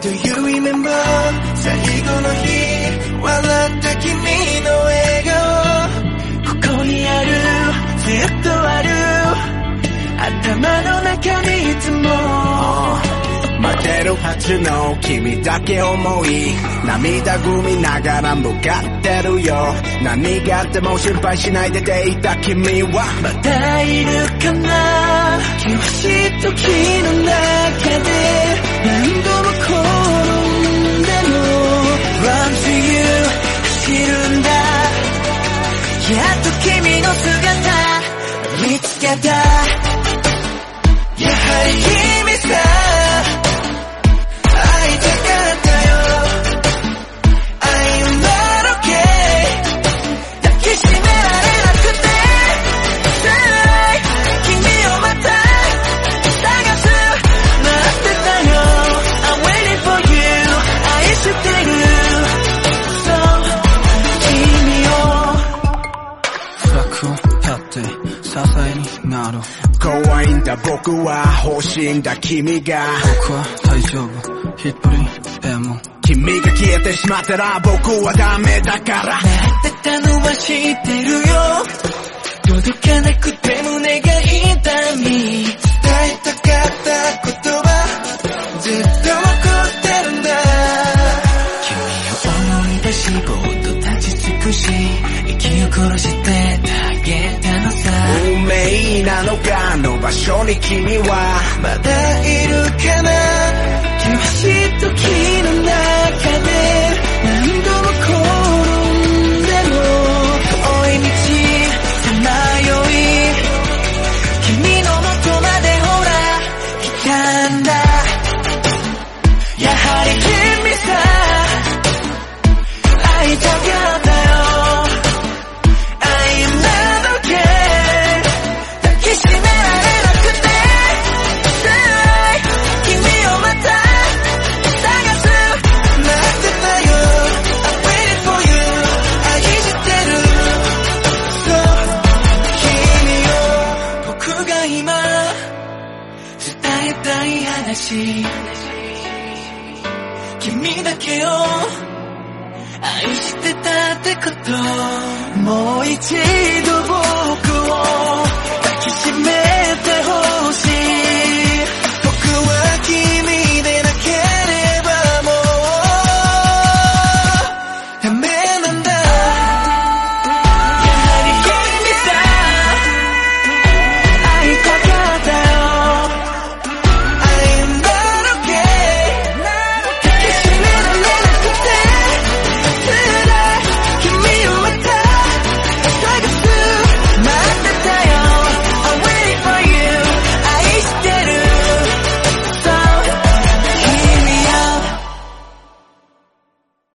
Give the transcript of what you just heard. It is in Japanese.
Do you remember 最後の日待ってるはずの君だけ思い涙ぐみながら向かってるよ。何があっても心配しないでていた君は。まだいるかな。険しい時の中で何度も転んでも Run to you 走るんだ。やっと君の姿見つけた。だ。僕は欲しいんだ。君が。僕は大丈夫。一人でも君が消えてしまったら僕はダメだから。待ってたのは知ってるよ。届かなくて胸が痛み。伝えたかった言葉。ずっと残ってるんだ。君を思い出しぼーっと立ち尽くし息を殺してあげたのさ。運命なのかあの場所に君は。まだいるかな。険しい時の中君だけを愛してたってこと。もう一度